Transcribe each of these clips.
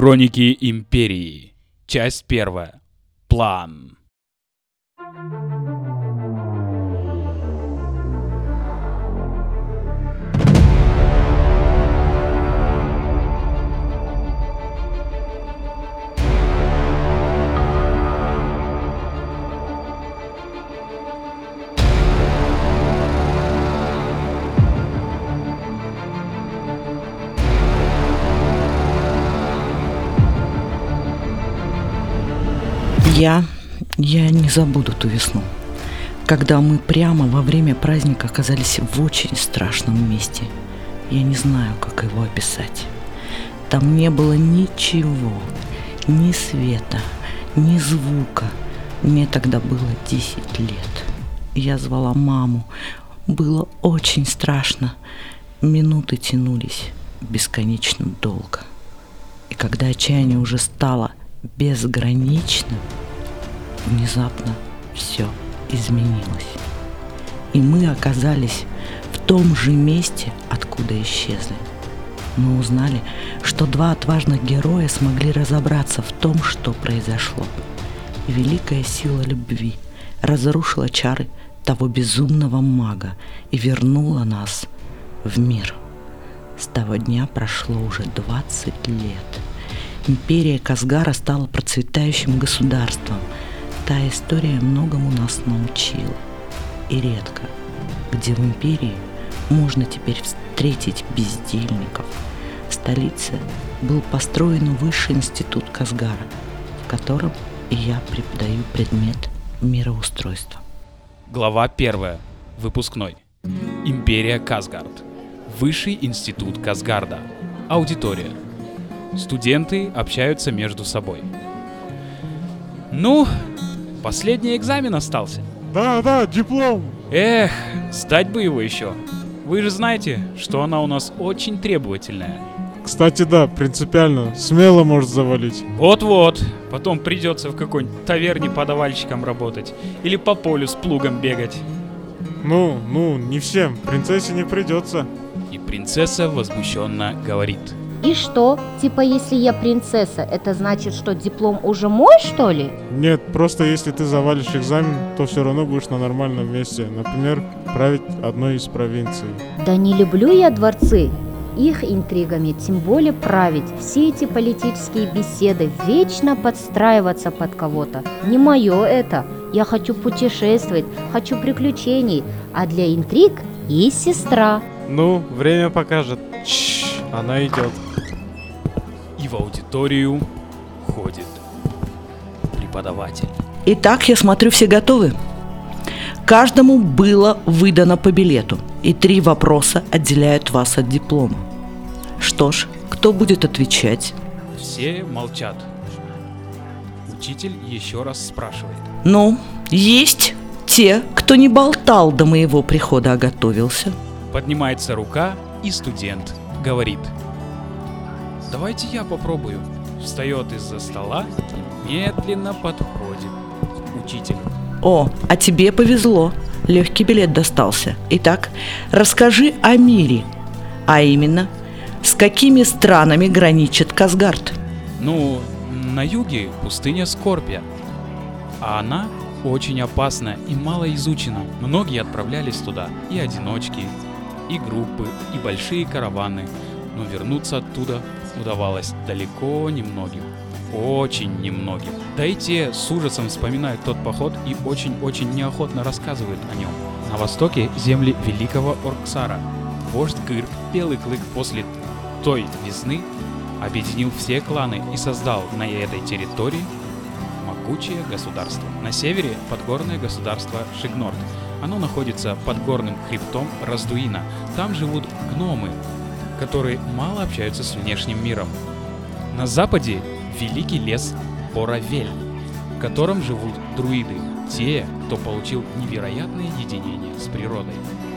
Хроники Империи. Часть первая. План. Я, я не забуду ту весну, когда мы прямо во время праздника оказались в очень страшном месте. Я не знаю, как его описать. Там не было ничего, ни света, ни звука. Мне тогда было 10 лет. Я звала маму. Было очень страшно. Минуты тянулись бесконечно долго. И когда отчаяние уже стало безграничным, внезапно все изменилось. И мы оказались в том же месте, откуда исчезли. Мы узнали, что два отважных героя смогли разобраться в том, что произошло. И великая сила любви разрушила чары того безумного мага и вернула нас в мир. С того дня прошло уже 20 лет. Империя Казгара стала процветающим государством – Та история многому нас научила. И редко, где в империи можно теперь встретить бездельников. В столице был построен высший институт Казгара, в котором я преподаю предмет мироустройства. Глава первая. Выпускной. Империя Казгард. Высший институт Казгарда. Аудитория. Студенты общаются между собой. Ну, Последний экзамен остался. Да, да, диплом. Эх, сдать бы его еще. Вы же знаете, что она у нас очень требовательная. Кстати, да, принципиально. Смело может завалить. Вот-вот. Потом придется в какой-нибудь таверне подавальщиком работать. Или по полю с плугом бегать. Ну, ну, не всем. Принцессе не придется. И принцесса возмущенно говорит. И что? Типа, если я принцесса, это значит, что диплом уже мой, что ли? Нет, просто если ты завалишь экзамен, то все равно будешь на нормальном месте. Например, править одной из провинций. Да не люблю я дворцы. Их интригами, тем более править. Все эти политические беседы, вечно подстраиваться под кого-то. Не мое это. Я хочу путешествовать, хочу приключений. А для интриг есть сестра. Ну, время покажет. Чш, она идет в аудиторию ходит преподаватель. Итак, я смотрю, все готовы. Каждому было выдано по билету, и три вопроса отделяют вас от диплома. Что ж, кто будет отвечать? Все молчат. Учитель еще раз спрашивает. Ну, есть те, кто не болтал до моего прихода, а готовился. Поднимается рука, и студент говорит – Давайте я попробую. Встает из-за стола и медленно подходит к учителю. О, а тебе повезло. Легкий билет достался. Итак, расскажи о мире. А именно, с какими странами граничит Казгард? Ну, на юге пустыня Скорпия. А она очень опасна и мало изучена. Многие отправлялись туда, и одиночки, и группы, и большие караваны. Но вернуться оттуда удавалось далеко немногим. Очень немногим. Да и те с ужасом вспоминают тот поход и очень-очень неохотно рассказывают о нем. На востоке земли великого Орксара. Вождь Гыр, Белый Клык после той весны объединил все кланы и создал на этой территории могучее государство. На севере подгорное государство Шигнорд. Оно находится под горным хребтом Раздуина. Там живут гномы, которые мало общаются с внешним миром. На западе великий лес Боравель, в котором живут друиды, те, кто получил невероятное единение с природой.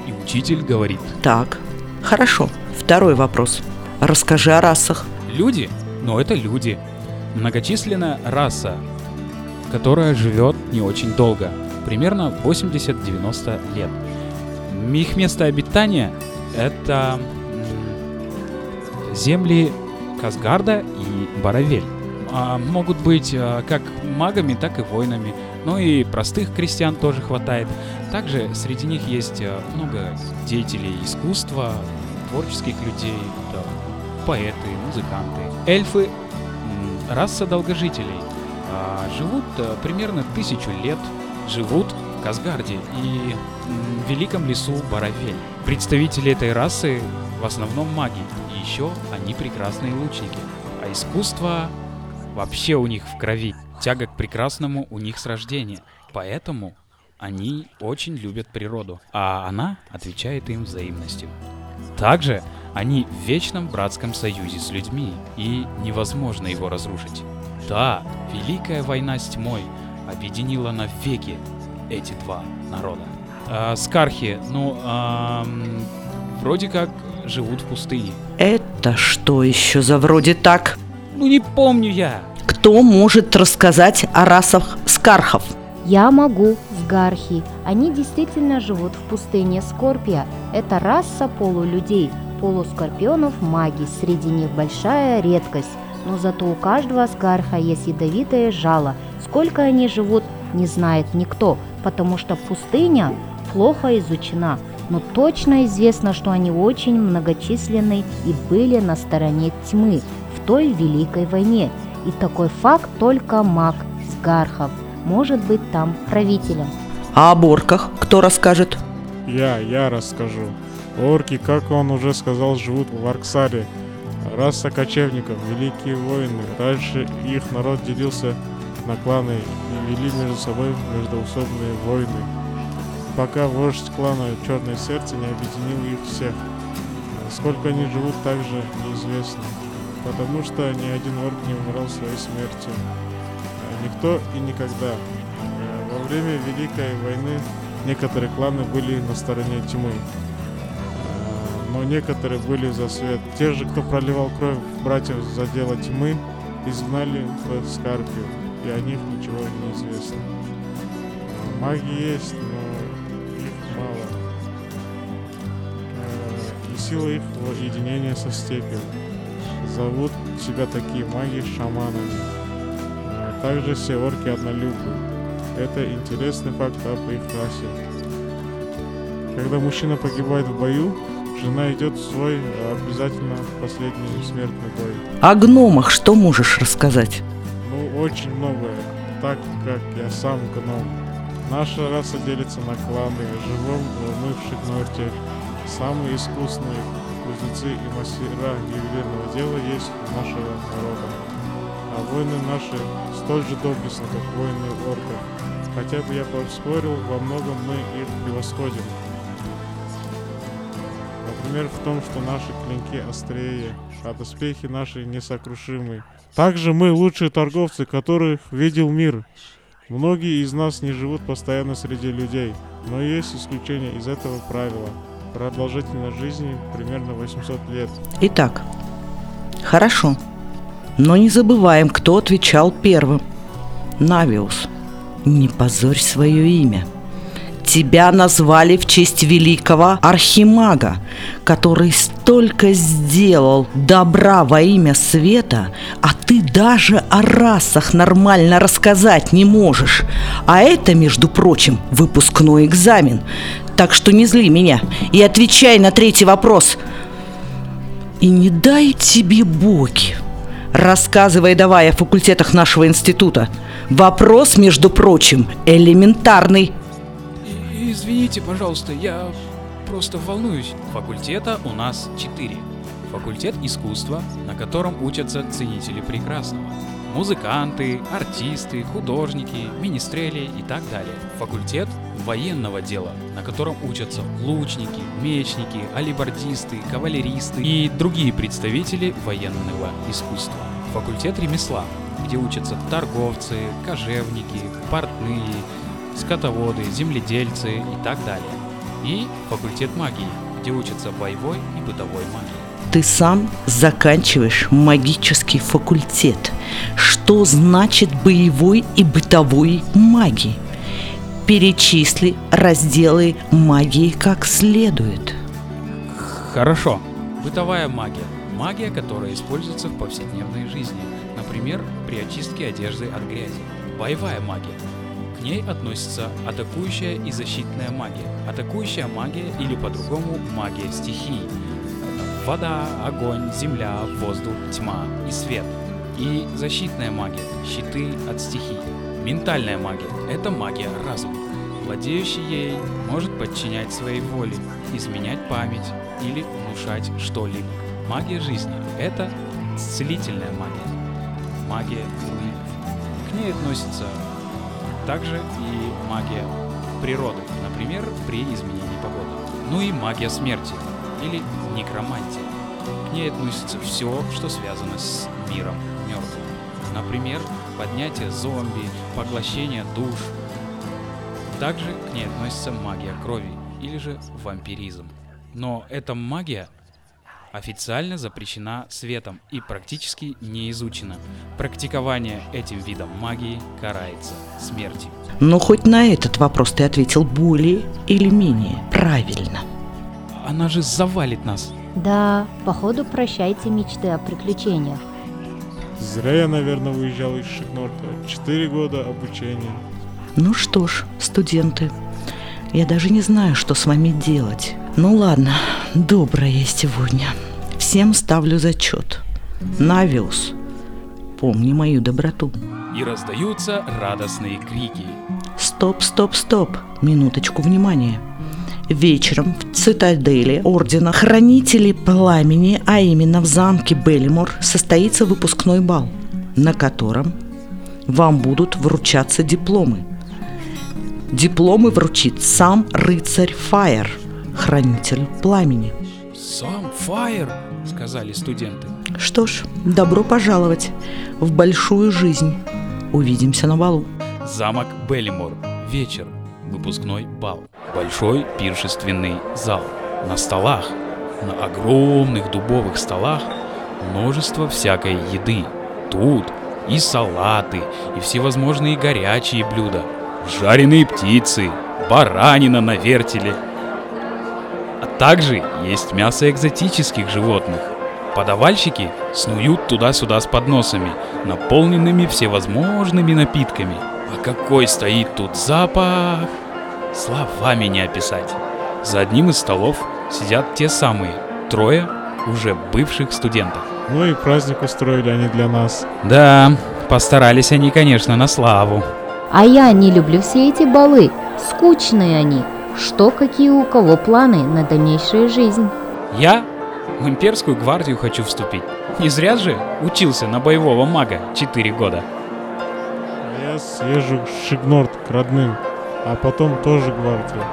И учитель говорит. Так, хорошо. Второй вопрос. Расскажи о расах. Люди? Но это люди. Многочисленная раса, которая живет не очень долго, примерно 80-90 лет. Их место обитания — это земли Казгарда и Баравель. А, могут быть а, как магами, так и воинами. Но и простых крестьян тоже хватает. Также среди них есть а, много деятелей искусства, творческих людей, да, поэты, музыканты. Эльфы раса долгожителей. А, живут а, примерно тысячу лет. Живут в Казгарде и в великом лесу Баравель. Представители этой расы в основном маги. Еще они прекрасные лучники. А искусство вообще у них в крови. Тяга к прекрасному у них с рождения. Поэтому они очень любят природу. А она отвечает им взаимностью. Также они в вечном братском союзе с людьми, и невозможно его разрушить. Да, Великая война с тьмой объединила навеки эти два народа. А, скархи, ну, ам, вроде как живут в пустыне. Это что еще за вроде так? Ну не помню я. Кто может рассказать о расах скархов? Я могу, сгархи. Они действительно живут в пустыне Скорпия. Это раса полулюдей, полускорпионов маги. Среди них большая редкость. Но зато у каждого сгарха есть ядовитое жало. Сколько они живут, не знает никто, потому что пустыня плохо изучена. Но точно известно, что они очень многочисленны и были на стороне тьмы в той Великой войне. И такой факт только маг Сгархов может быть там правителем. А о борках кто расскажет? Я, я расскажу. Орки, как он уже сказал, живут в Арксаре. Раса кочевников, великие воины. Раньше их народ делился на кланы и вели между собой междоусобные войны. Пока вождь клана Черное Сердце не объединил их всех. Сколько они живут, также неизвестно. Потому что ни один орк не умирал своей смертью. Никто и никогда. Во время Великой войны некоторые кланы были на стороне тьмы. Но некоторые были за свет. Те же, кто проливал кровь братьев за дело тьмы, изгнали в Скарпию. И о них ничего не известно. Маги есть, но мало. Э, И сила их в единении со степью. Зовут себя такие маги шаманами. Э, Также все орки однолюбы. Это интересный факт об их расе. Когда мужчина погибает в бою, жена идет в свой э, обязательно последний смертный бой. О гномах что можешь рассказать? Ну, очень многое. Так как я сам гном. Наша раса делится на кланы. Живем мы в Шикнорте. Самые искусные кузнецы и мастера ювелирного дела есть у нашего народа. А воины наши столь же доблестны, как воины орков. Хотя бы я поспорил, во многом мы их превосходим. Например, в том, что наши клинки острее, а доспехи наши несокрушимы. Также мы лучшие торговцы, которых видел мир. Многие из нас не живут постоянно среди людей, но есть исключение из этого правила. Продолжительность жизни примерно 800 лет. Итак, хорошо. Но не забываем, кто отвечал первым. Навиус, не позорь свое имя. Тебя назвали в честь великого архимага, который столько сделал добра во имя света, а ты даже о расах нормально рассказать не можешь. А это, между прочим, выпускной экзамен. Так что не зли меня и отвечай на третий вопрос. И не дай тебе боги. Рассказывай давай о факультетах нашего института. Вопрос, между прочим, элементарный. Извините, пожалуйста, я просто волнуюсь. Факультета у нас четыре. Факультет искусства, на котором учатся ценители прекрасного. Музыканты, артисты, художники, министрели и так далее. Факультет военного дела, на котором учатся лучники, мечники, алибардисты, кавалеристы и другие представители военного искусства. Факультет ремесла, где учатся торговцы, кожевники, портные, скотоводы, земледельцы и так далее. И факультет магии, где учатся боевой и бытовой магии. Ты сам заканчиваешь магический факультет. Что значит боевой и бытовой магии? Перечисли разделы магии как следует. Хорошо. Бытовая магия. Магия, которая используется в повседневной жизни, например, при очистке одежды от грязи. Боевая магия. Ней относится атакующая и защитная магия. Атакующая магия или по-другому магия стихий. Вода, огонь, земля, воздух, тьма и свет. И защитная магия – щиты от стихий. Ментальная магия – это магия разума. Владеющий ей может подчинять своей воле, изменять память или внушать что-либо. Магия жизни – это исцелительная магия. Магия Луи. К ней относится также и магия природы, например, при изменении погоды. Ну и магия смерти или некромантия. К ней относится все, что связано с миром мертвых. Например, поднятие зомби, поглощение душ. Также к ней относится магия крови или же вампиризм. Но эта магия официально запрещена светом и практически не изучена. Практикование этим видом магии карается смертью. Но хоть на этот вопрос ты ответил более или менее правильно. Она же завалит нас. Да, походу прощайте мечты о приключениях. Зря я, наверное, выезжал из Шикнорта. Четыре года обучения. Ну что ж, студенты, я даже не знаю, что с вами делать. Ну ладно, добрая сегодня. Всем ставлю зачет. Навиус, помни мою доброту. И раздаются радостные крики. Стоп, стоп, стоп. Минуточку внимания. Вечером в цитадели Ордена Хранителей Пламени, а именно в замке Беллимор, состоится выпускной бал, на котором вам будут вручаться дипломы. Дипломы вручит сам рыцарь Фаер, хранитель пламени. «Сам Фаер!» — сказали студенты. Что ж, добро пожаловать в большую жизнь. Увидимся на балу. Замок Беллимор. Вечер. Выпускной бал. Большой пиршественный зал. На столах, на огромных дубовых столах множество всякой еды. Тут и салаты, и всевозможные горячие блюда, жареные птицы, баранина на вертеле. Также есть мясо экзотических животных. Подавальщики снуют туда-сюда с подносами, наполненными всевозможными напитками. А какой стоит тут запах! Словами не описать. За одним из столов сидят те самые, трое уже бывших студентов. Ну и праздник устроили они для нас. Да, постарались они, конечно, на славу. А я не люблю все эти балы. Скучные они. Что какие у кого планы на дальнейшую жизнь? Я в имперскую гвардию хочу вступить. Не зря же учился на боевого мага 4 года. Я съезжу в Шигнорт к родным, а потом тоже гвардию.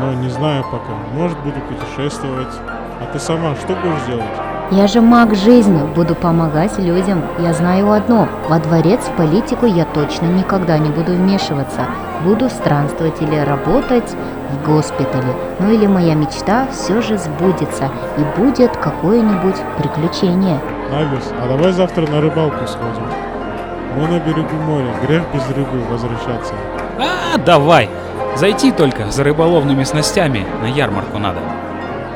Но не знаю пока. Может буду путешествовать. А ты сама что будешь делать? Я же маг жизни, буду помогать людям. Я знаю одно, во дворец в политику я точно никогда не буду вмешиваться. Буду странствовать или работать в госпитале. Ну или моя мечта все же сбудется и будет какое-нибудь приключение. Навис, а давай завтра на рыбалку сходим. Мы на берегу моря, грех без рыбы возвращаться. А, давай! Зайти только за рыболовными снастями на ярмарку надо.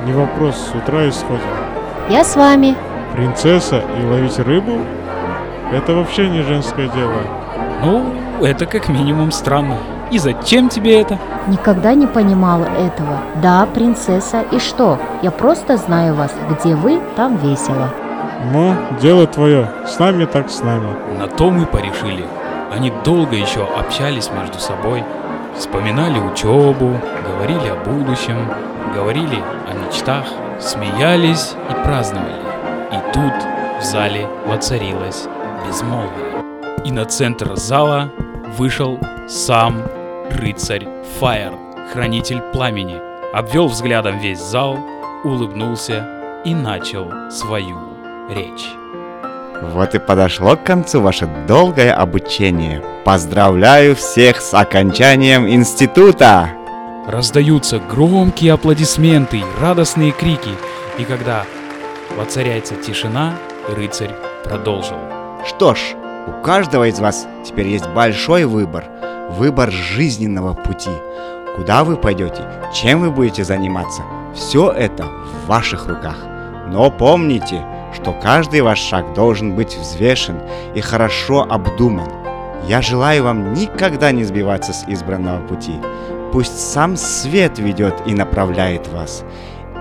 Не вопрос, с утра и сходим. Я с вами. Принцесса и ловить рыбу? Это вообще не женское дело. Ну, это как минимум странно. И зачем тебе это? Никогда не понимала этого. Да, принцесса, и что? Я просто знаю вас. Где вы, там весело. Ну, дело твое. С нами так с нами. На то мы порешили. Они долго еще общались между собой, вспоминали учебу, говорили о будущем, говорили о мечтах, смеялись и праздновали. И тут в зале воцарилось безмолвие. И на центр зала вышел сам рыцарь Фаер, хранитель пламени, обвел взглядом весь зал, улыбнулся и начал свою речь. Вот и подошло к концу ваше долгое обучение. Поздравляю всех с окончанием института! Раздаются громкие аплодисменты радостные крики, и когда воцаряется тишина, рыцарь продолжил. Что ж, у каждого из вас теперь есть большой выбор. Выбор жизненного пути. Куда вы пойдете, чем вы будете заниматься, все это в ваших руках. Но помните, что каждый ваш шаг должен быть взвешен и хорошо обдуман. Я желаю вам никогда не сбиваться с избранного пути. Пусть сам свет ведет и направляет вас.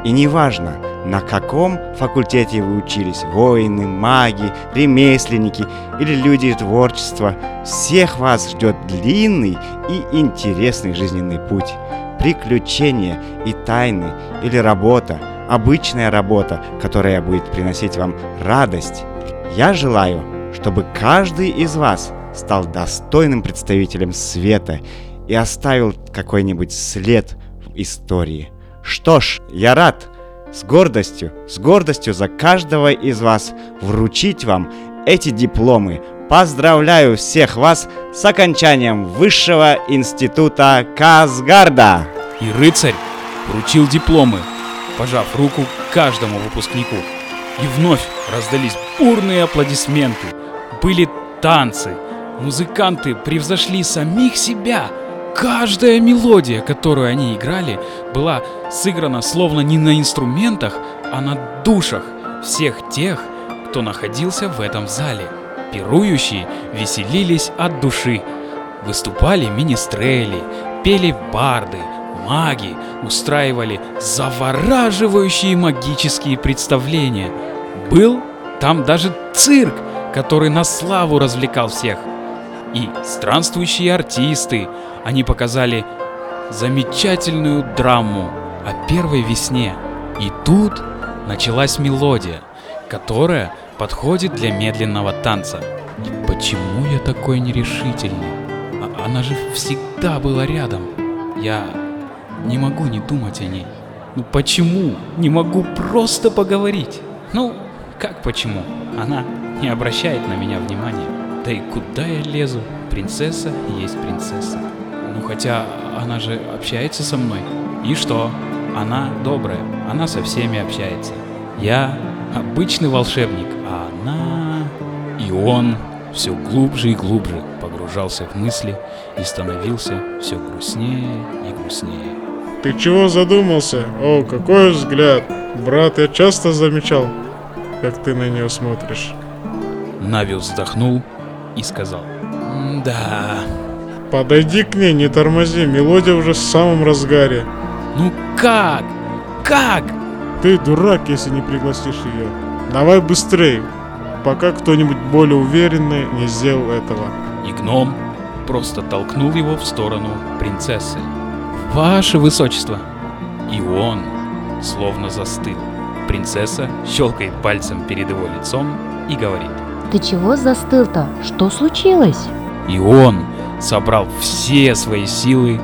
И неважно, на каком факультете вы учились, воины, маги, ремесленники или люди творчества, всех вас ждет длинный и интересный жизненный путь. Приключения и тайны или работа, обычная работа, которая будет приносить вам радость. Я желаю, чтобы каждый из вас стал достойным представителем света и оставил какой-нибудь след в истории. Что ж, я рад с гордостью, с гордостью за каждого из вас вручить вам эти дипломы. Поздравляю всех вас с окончанием Высшего института Казгарда! И рыцарь вручил дипломы, пожав руку каждому выпускнику. И вновь раздались бурные аплодисменты. Были танцы. Музыканты превзошли самих себя. Каждая мелодия, которую они играли, была сыграна словно не на инструментах, а на душах всех тех, кто находился в этом зале. Пирующие веселились от души. Выступали министрели, пели барды, маги, устраивали завораживающие магические представления. Был там даже цирк, который на славу развлекал всех. И странствующие артисты, они показали замечательную драму о первой весне. И тут началась мелодия, которая подходит для медленного танца. И почему я такой нерешительный? А- она же всегда была рядом. Я не могу не думать о ней. Ну почему? Не могу просто поговорить. Ну, как почему? Она не обращает на меня внимания. Да и куда я лезу? Принцесса есть принцесса. Ну хотя она же общается со мной. И что? Она добрая, она со всеми общается. Я обычный волшебник, а она... И он все глубже и глубже погружался в мысли и становился все грустнее и грустнее. Ты чего задумался? О, какой взгляд. Брат, я часто замечал, как ты на нее смотришь. Нави вздохнул и сказал. Да, Подойди к ней, не тормози, мелодия уже в самом разгаре. ну как? Как? Ты дурак, если не пригласишь ее. Давай быстрее, пока кто-нибудь более уверенный не сделал этого. И гном просто толкнул его в сторону принцессы. Ваше высочество! И он словно застыл. Принцесса щелкает пальцем перед его лицом и говорит. Ты чего застыл-то? Что случилось? И он собрал все свои силы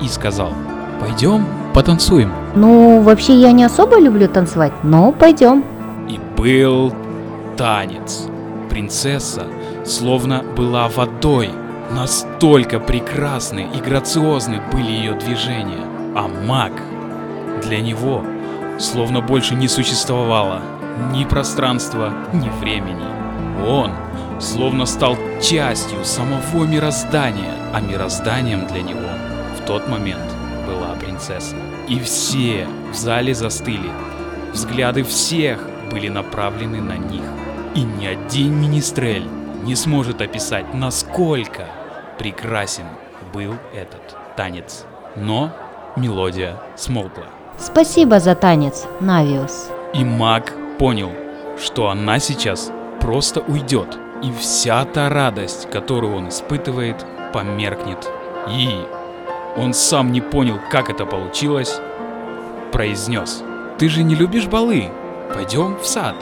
и сказал, пойдем потанцуем. Ну, вообще я не особо люблю танцевать, но пойдем. И был танец. Принцесса словно была водой. Настолько прекрасны и грациозны были ее движения. А маг для него словно больше не существовало ни пространства, ни времени. Он словно стал частью самого мироздания, а мирозданием для него в тот момент была принцесса. И все в зале застыли. Взгляды всех были направлены на них. И ни один министрель не сможет описать, насколько прекрасен был этот танец. Но мелодия смолкла. Спасибо за танец, Навиус. И маг понял, что она сейчас просто уйдет, и вся та радость, которую он испытывает, померкнет. И он сам не понял, как это получилось, произнес. «Ты же не любишь балы? Пойдем в сад.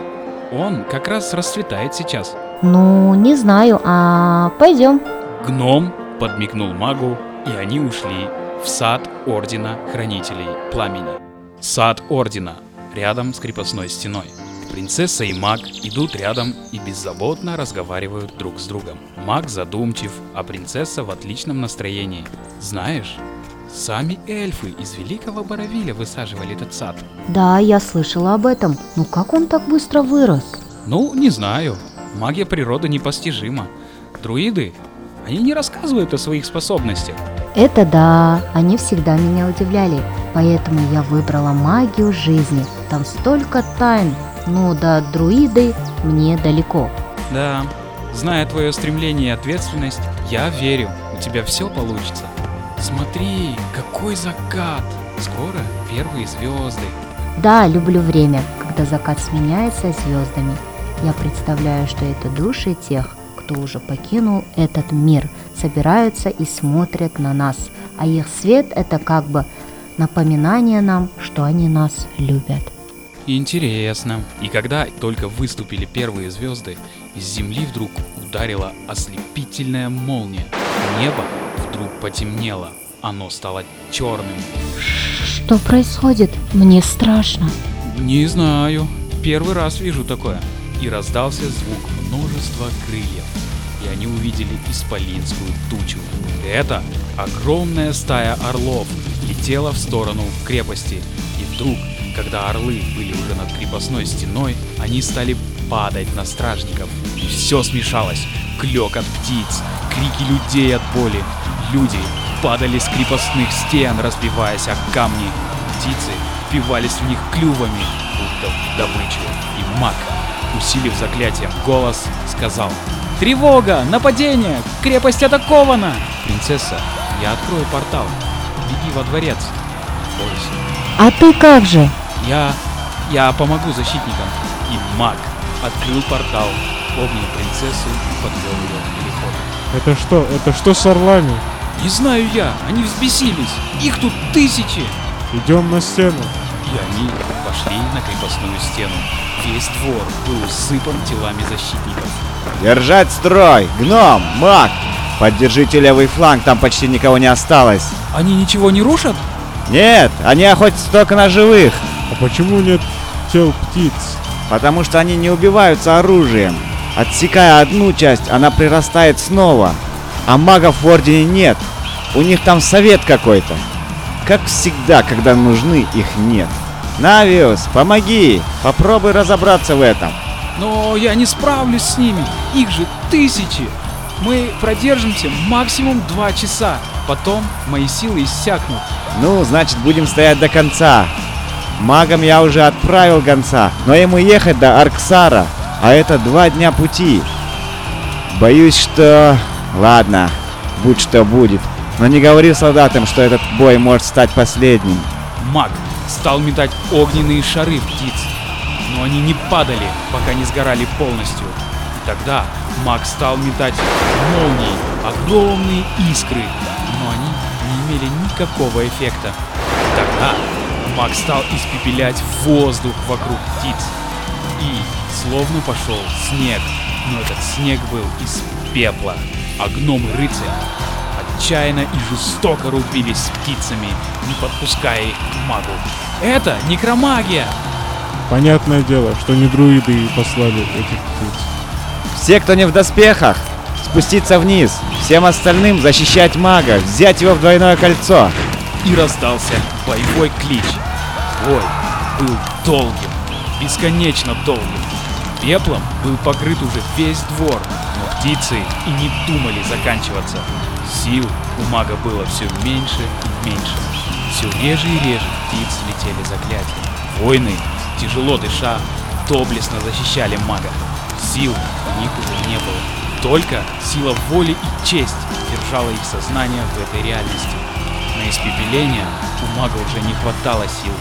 Он как раз расцветает сейчас». Ну, не знаю, а пойдем. Гном подмигнул магу, и они ушли в сад Ордена Хранителей Пламени. Сад Ордена, рядом с крепостной стеной. Принцесса и маг идут рядом и беззаботно разговаривают друг с другом. Маг задумчив, а принцесса в отличном настроении. Знаешь, сами эльфы из Великого Боровиля высаживали этот сад. Да, я слышала об этом. Ну как он так быстро вырос? Ну, не знаю. Магия природы непостижима. Друиды, они не рассказывают о своих способностях. Это да, они всегда меня удивляли. Поэтому я выбрала магию жизни. Там столько тайн. Но до друиды мне далеко. Да, зная твое стремление и ответственность, я верю, у тебя все получится. Смотри, какой закат! Скоро первые звезды. Да, люблю время, когда закат сменяется звездами. Я представляю, что это души тех, кто уже покинул этот мир, собираются и смотрят на нас, а их свет это как бы напоминание нам, что они нас любят. Интересно. И когда только выступили первые звезды, из земли вдруг ударила ослепительная молния. Небо вдруг потемнело. Оно стало черным. Что происходит? Мне страшно. Не знаю. Первый раз вижу такое. И раздался звук множества крыльев. И они увидели исполинскую тучу. Это огромная стая орлов летела в сторону крепости. И вдруг, когда орлы были уже над крепостной стеной, они стали падать на стражников. И все смешалось. Клёк от птиц, крики людей от боли. Люди падали с крепостных стен, разбиваясь о камни. Птицы впивались в них клювами, будто в добычу. И маг, усилив заклятием голос, сказал «Тревога! Нападение! Крепость атакована!» «Принцесса, я открою портал. Беги во дворец. А ты как же? Я... я помогу защитникам». И маг открыл портал, обнял принцессу и подвел ее к переходу. Это что? Это что с орлами? Не знаю я, они взбесились. Их тут тысячи. Идем на стену. И они пошли на крепостную стену. Весь двор был усыпан телами защитников. Держать строй! Гном! Маг! Поддержите левый фланг, там почти никого не осталось. Они ничего не рушат? Нет, они охотятся только на живых, А почему нет тел птиц? потому что они не убиваются оружием. Отсекая одну часть, она прирастает снова. А магов в Ордене нет. У них там совет какой-то. Как всегда, когда нужны, их нет. Навиус, помоги! Попробуй разобраться в этом. Но я не справлюсь с ними. Их же тысячи. Мы продержимся максимум два часа. Потом мои силы иссякнут. Ну, значит, будем стоять до конца. Магам я уже отправил гонца, но ему ехать до Арксара, а это два дня пути. Боюсь, что... Ладно, будь что будет. Но не говори солдатам, что этот бой может стать последним. Маг стал метать огненные шары птиц. Но они не падали, пока не сгорали полностью. И тогда маг стал метать молнии, огромные искры. Но они не имели никакого эффекта. И тогда маг стал испепелять воздух вокруг птиц. И словно пошел снег. Но этот снег был из пепла. А гномы-рыцари отчаянно и жестоко рубились с птицами, не подпуская их к магу. Это некромагия! Понятное дело, что не друиды и послали этих птиц. Все, кто не в доспехах, спуститься вниз. Всем остальным защищать мага, взять его в двойное кольцо. И раздался боевой клич. Бой был долгим, бесконечно долгим. Пеплом был покрыт уже весь двор, но птицы и не думали заканчиваться. Сил у мага было все меньше и меньше. Все реже и реже птиц летели заклятия. Воины, тяжело дыша, доблестно защищали мага. Сил у них уже не было. Только сила воли и честь держала их сознание в этой реальности. На испепеление у мага уже не хватало сил,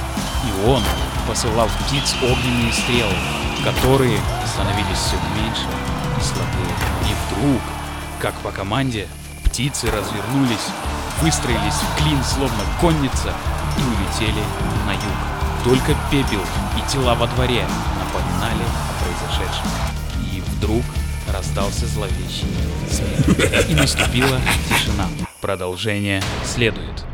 и он посылал в птиц огненные стрелы, которые становились все меньше и слабее. И вдруг, как по команде, птицы развернулись, выстроились в клин, словно конница, и улетели на юг. Только пепел и тела во дворе напоминали о произошедшем. И вдруг раздался зловещий смех. И наступила тишина. Продолжение следует.